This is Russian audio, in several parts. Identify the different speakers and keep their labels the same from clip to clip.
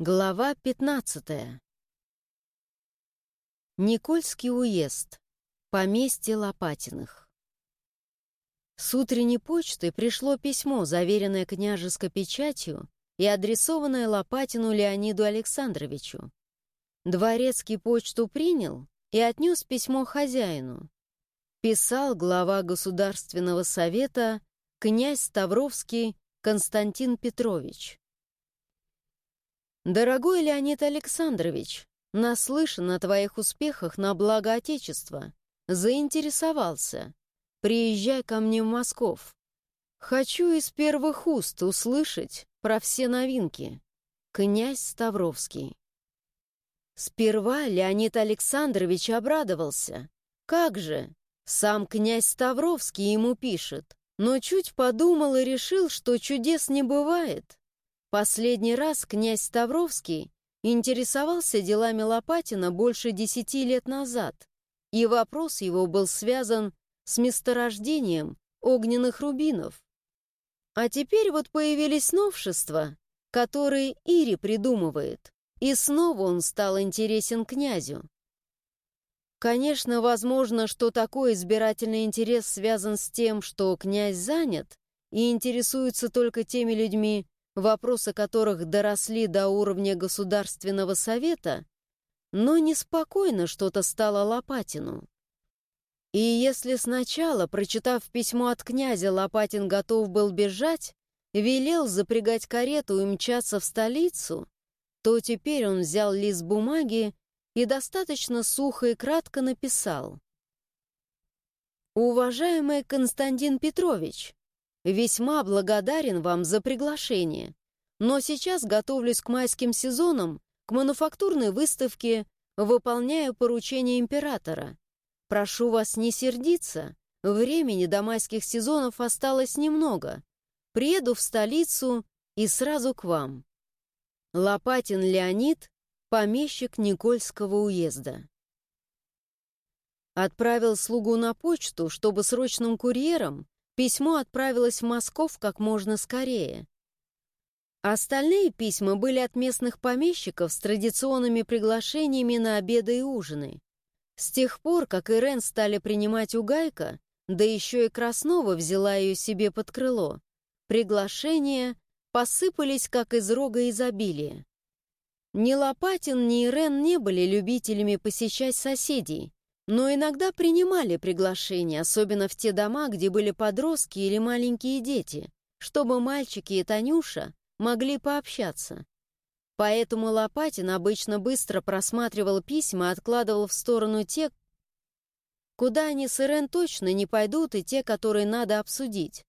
Speaker 1: Глава 15. Никольский уезд. Поместье Лопатиных. С утренней почты пришло письмо, заверенное княжеской печатью и адресованное Лопатину Леониду Александровичу. Дворецкий почту принял и отнес письмо хозяину. Писал глава Государственного совета князь Ставровский Константин Петрович. Дорогой Леонид Александрович, наслышан о твоих успехах на благо Отечества. Заинтересовался. Приезжай ко мне в Москов. Хочу из первых уст услышать про все новинки. Князь Ставровский. Сперва Леонид Александрович обрадовался. Как же? Сам князь Ставровский ему пишет. Но чуть подумал и решил, что чудес не бывает. Последний раз князь Ставровский интересовался делами Лопатина больше десяти лет назад, и вопрос его был связан с месторождением огненных рубинов. А теперь вот появились новшества, которые Ири придумывает, и снова он стал интересен князю. Конечно, возможно, что такой избирательный интерес связан с тем, что князь занят и интересуется только теми людьми, вопросы которых доросли до уровня Государственного совета, но неспокойно что-то стало Лопатину. И если сначала, прочитав письмо от князя, Лопатин готов был бежать, велел запрягать карету и мчаться в столицу, то теперь он взял лист бумаги и достаточно сухо и кратко написал. «Уважаемый Константин Петрович, Весьма благодарен вам за приглашение. Но сейчас готовлюсь к майским сезонам, к мануфактурной выставке, выполняю поручение императора. Прошу вас не сердиться. Времени до майских сезонов осталось немного. Приеду в столицу и сразу к вам. Лопатин Леонид, помещик Никольского уезда. Отправил слугу на почту, чтобы срочным курьером Письмо отправилось в Москов как можно скорее. Остальные письма были от местных помещиков с традиционными приглашениями на обеды и ужины. С тех пор, как Ирен стали принимать у Гайка, да еще и Краснова взяла ее себе под крыло, приглашения посыпались, как из рога изобилия. Ни Лопатин, ни Ирен не были любителями посещать соседей, но иногда принимали приглашения, особенно в те дома, где были подростки или маленькие дети, чтобы мальчики и Танюша могли пообщаться. Поэтому Лопатин обычно быстро просматривал письма и откладывал в сторону те, куда они с Ирен точно не пойдут, и те, которые надо обсудить.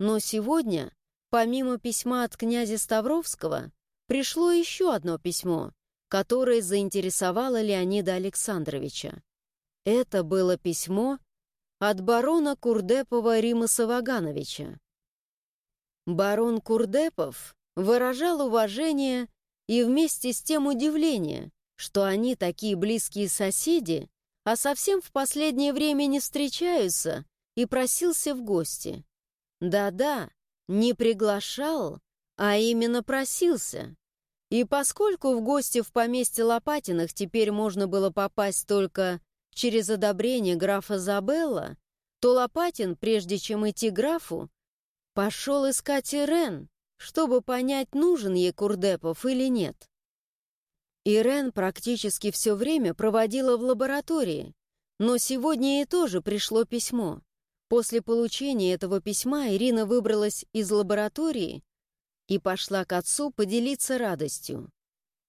Speaker 1: Но сегодня, помимо письма от князя Ставровского, пришло еще одно письмо, которое заинтересовало Леонида Александровича. Это было письмо от барона Курдепова Римаса Вагановича. Барон Курдепов выражал уважение и вместе с тем удивление, что они такие близкие соседи, а совсем в последнее время не встречаются, и просился в гости. Да-да, не приглашал, а именно просился. И поскольку в гости в поместье Лопатиных теперь можно было попасть только через одобрение графа Забелла, то Лопатин, прежде чем идти графу, пошел искать Ирен, чтобы понять, нужен ей Курдепов или нет. Ирен практически все время проводила в лаборатории, но сегодня ей тоже пришло письмо. После получения этого письма Ирина выбралась из лаборатории и пошла к отцу поделиться радостью.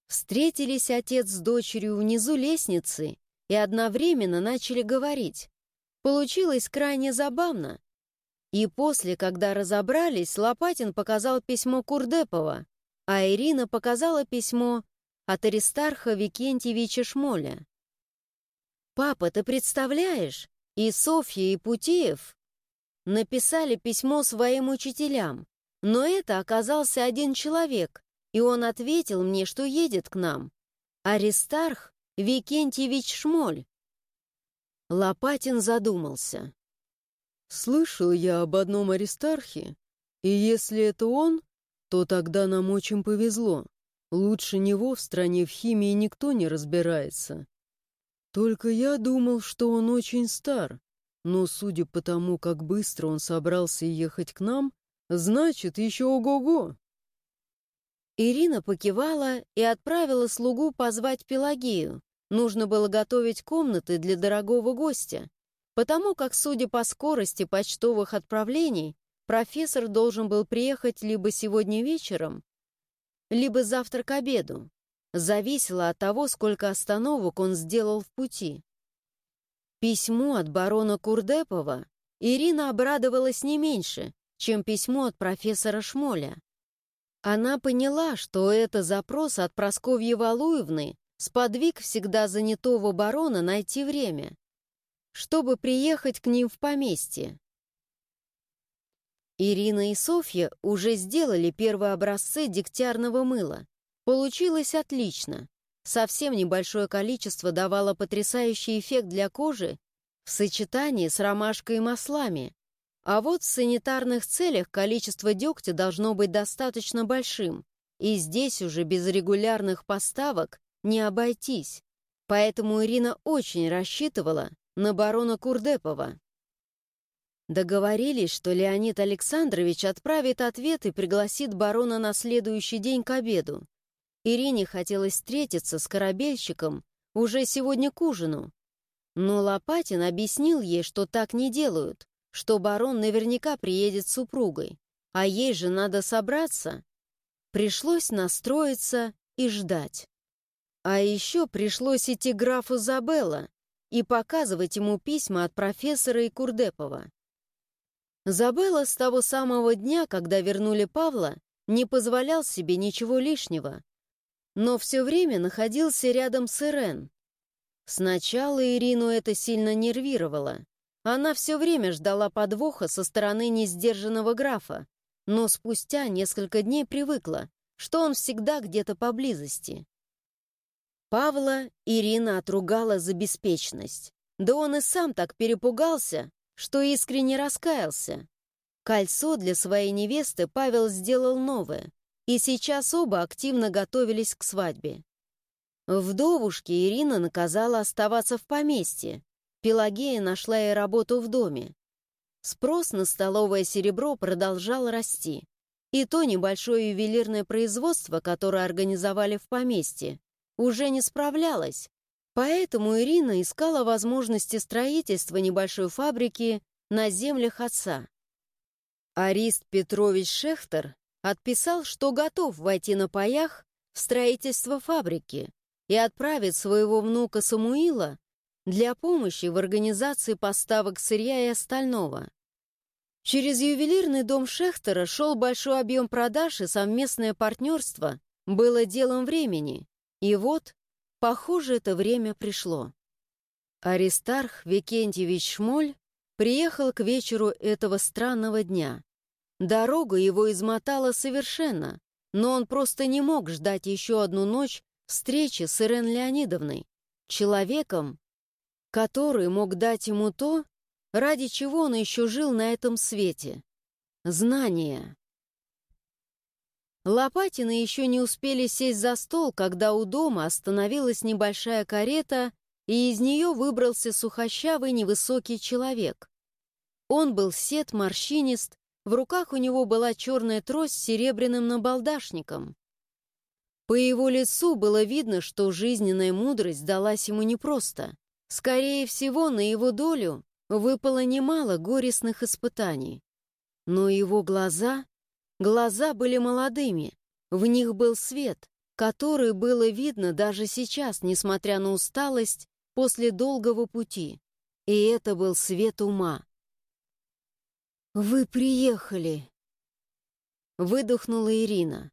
Speaker 1: Встретились отец с дочерью внизу лестницы и одновременно начали говорить. Получилось крайне забавно. И после, когда разобрались, Лопатин показал письмо Курдепова, а Ирина показала письмо от Аристарха Викентьевича Шмоля. «Папа, ты представляешь? И Софья, и Путеев написали письмо своим учителям, но это оказался один человек, и он ответил мне, что едет к нам. Аристарх Викентьевич Шмоль!» Лопатин задумался. «Слышал я об одном Аристархе, и если это он, то тогда нам очень повезло.
Speaker 2: Лучше него в стране в химии никто не разбирается. Только я думал, что он очень стар, но судя по тому, как быстро он собрался ехать к нам, значит, еще ого-го.
Speaker 1: Ирина покивала и отправила слугу позвать Пелагею. Нужно было готовить комнаты для дорогого гостя, потому как, судя по скорости почтовых отправлений, профессор должен был приехать либо сегодня вечером, либо завтра к обеду. Зависело от того, сколько остановок он сделал в пути. Письмо от барона Курдепова Ирина обрадовалась не меньше, чем письмо от профессора Шмоля. Она поняла, что это запрос от Просковьи Валуевны сподвиг всегда занятого барона найти время, чтобы приехать к ним в поместье. Ирина и Софья уже сделали первые образцы дегтярного мыла. Получилось отлично. Совсем небольшое количество давало потрясающий эффект для кожи в сочетании с ромашкой и маслами, а вот в санитарных целях количество дегтя должно быть достаточно большим, и здесь уже без регулярных поставок не обойтись. Поэтому Ирина очень рассчитывала на барона Курдепова. Договорились, что Леонид Александрович отправит ответ и пригласит барона на следующий день к обеду. Ирине хотелось встретиться с корабельщиком уже сегодня к ужину. Но Лопатин объяснил ей, что так не делают что барон наверняка приедет с супругой, а ей же надо собраться. Пришлось настроиться и ждать. А еще пришлось идти графу Забелла и показывать ему письма от профессора и Курдепова. Забелла с того самого дня, когда вернули Павла, не позволял себе ничего лишнего, но все время находился рядом с Ирен. Сначала Ирину это сильно нервировало. Она все время ждала подвоха со стороны несдержанного графа, но спустя несколько дней привыкла, что он всегда где-то поблизости. Павла Ирина отругала за беспечность. Да он и сам так перепугался, что искренне раскаялся. Кольцо для своей невесты Павел сделал новое, и сейчас оба активно готовились к свадьбе. Вдовушке Ирина наказала оставаться в поместье, Пелагея нашла ей работу в доме. Спрос на столовое серебро продолжал расти. И то небольшое ювелирное производство, которое организовали в поместье, уже не справлялось. Поэтому Ирина искала возможности строительства небольшой фабрики на землях отца. Арист Петрович Шехтер отписал, что готов войти на паях в строительство фабрики и отправить своего внука Самуила для помощи в организации поставок сырья и остального. Через ювелирный дом Шехтера шел большой объем продаж, и совместное партнерство было делом времени. И вот, похоже, это время пришло. Аристарх Викентьевич Шмоль приехал к вечеру этого странного дня. Дорога его измотала совершенно, но он просто не мог ждать еще одну ночь встречи с Ирен Леонидовной, человеком, который мог дать ему то, ради чего он еще жил на этом свете — знания. Лопатины еще не успели сесть за стол, когда у дома остановилась небольшая карета, и из нее выбрался сухощавый невысокий человек. Он был сед, морщинист, в руках у него была черная трость с серебряным набалдашником. По его лицу было видно, что жизненная мудрость далась ему непросто. Скорее всего, на его долю выпало немало горестных испытаний. Но его глаза, глаза были молодыми, в них был свет, который было видно даже сейчас, несмотря на усталость после долгого пути. И это был свет ума. «Вы приехали!» Выдохнула Ирина.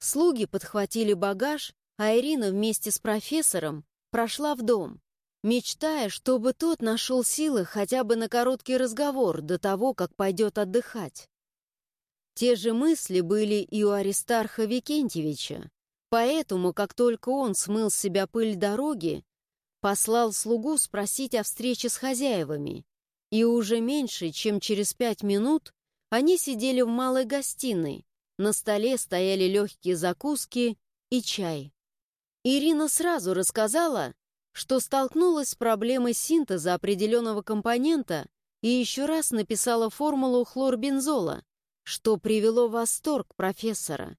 Speaker 1: Слуги подхватили багаж, а Ирина вместе с профессором прошла в дом мечтая, чтобы тот нашел силы хотя бы на короткий разговор до того, как пойдет отдыхать. Те же мысли были и у Аристарха Викентьевича, поэтому, как только он смыл с себя пыль дороги, послал слугу спросить о встрече с хозяевами, и уже меньше, чем через пять минут, они сидели в малой гостиной, на столе стояли легкие закуски и чай. Ирина сразу рассказала, что столкнулась с проблемой синтеза определенного компонента и еще раз написала формулу хлорбензола, что привело в восторг профессора.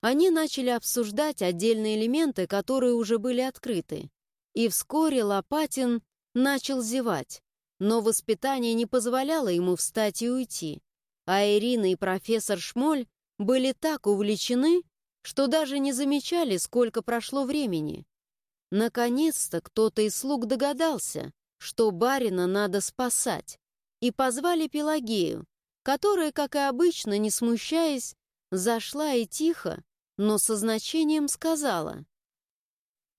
Speaker 1: Они начали обсуждать отдельные элементы, которые уже были открыты. И вскоре Лопатин начал зевать, но воспитание не позволяло ему встать и уйти. А Ирина и профессор Шмоль были так увлечены, что даже не замечали, сколько прошло времени. Наконец-то кто-то из слуг догадался, что барина надо спасать, и позвали Пелагею, которая, как и обычно, не смущаясь, зашла и тихо, но со значением сказала.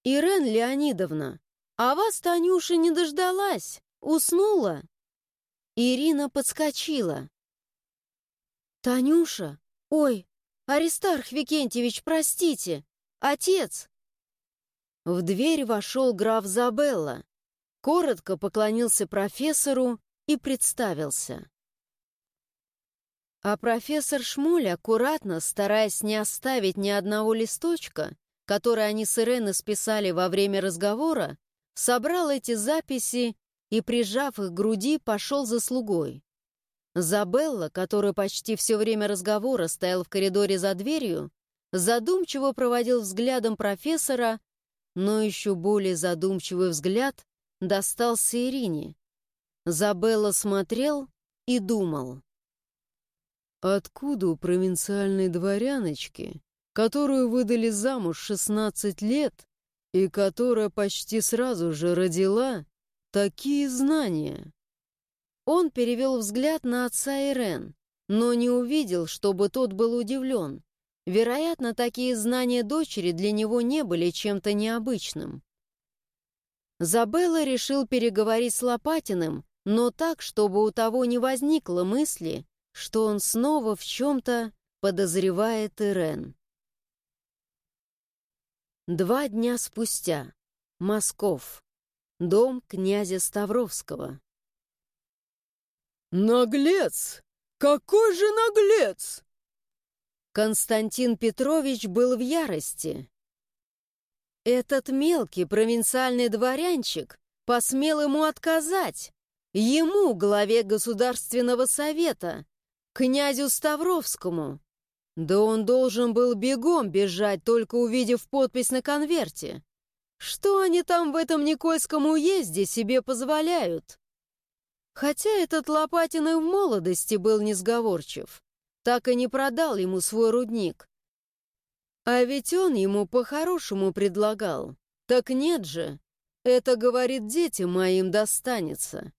Speaker 1: «Ирен Леонидовна, а вас Танюша не дождалась, уснула?» Ирина подскочила. «Танюша? Ой, Аристарх Викентьевич, простите! Отец!» В дверь вошел граф Забелла, коротко поклонился профессору и представился. А профессор Шмуль, аккуратно, стараясь не оставить ни одного листочка, который они с Иреной списали во время разговора, собрал эти записи и, прижав их к груди, пошел за слугой. Забелла, который почти все время разговора стоял в коридоре за дверью, задумчиво проводил взглядом профессора, но еще более задумчивый взгляд достался Ирине. Забелла смотрел и думал.
Speaker 2: Откуда у провинциальной дворяночки, которую выдали замуж 16 лет и которая почти сразу же родила, такие знания?
Speaker 1: Он перевел взгляд на отца Ирен, но не увидел, чтобы тот был удивлен. Вероятно, такие знания дочери для него не были чем-то необычным. Забелла решил переговорить с Лопатиным, но так, чтобы у того не возникло мысли, что он снова в чем-то подозревает Ирен. Два дня спустя. Москов. Дом князя Ставровского.
Speaker 2: «Наглец! Какой же наглец!»
Speaker 1: Константин Петрович был в ярости. Этот мелкий провинциальный дворянчик посмел ему отказать. Ему, главе Государственного совета, князю Ставровскому. Да он должен был бегом бежать, только увидев подпись на конверте. Что они там в этом Никольском уезде себе позволяют? Хотя этот Лопатин и в молодости был несговорчив, так и не продал ему свой рудник. А ведь он ему по-хорошему предлагал. Так нет же, это, говорит, детям моим достанется.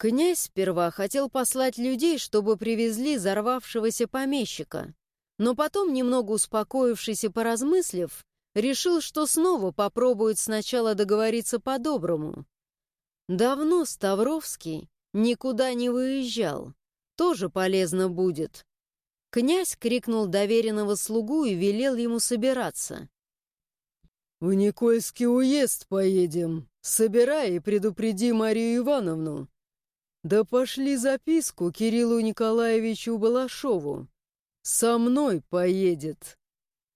Speaker 1: Князь сперва хотел послать людей, чтобы привезли взорвавшегося помещика, но потом, немного успокоившись и поразмыслив, решил, что снова попробует сначала договориться по-доброму. Давно Ставровский никуда не выезжал, тоже полезно будет. Князь крикнул доверенного слугу и велел ему собираться.
Speaker 2: «В Никольский уезд поедем. Собирай и предупреди Марию Ивановну. Да пошли записку Кириллу Николаевичу Балашову. Со мной поедет.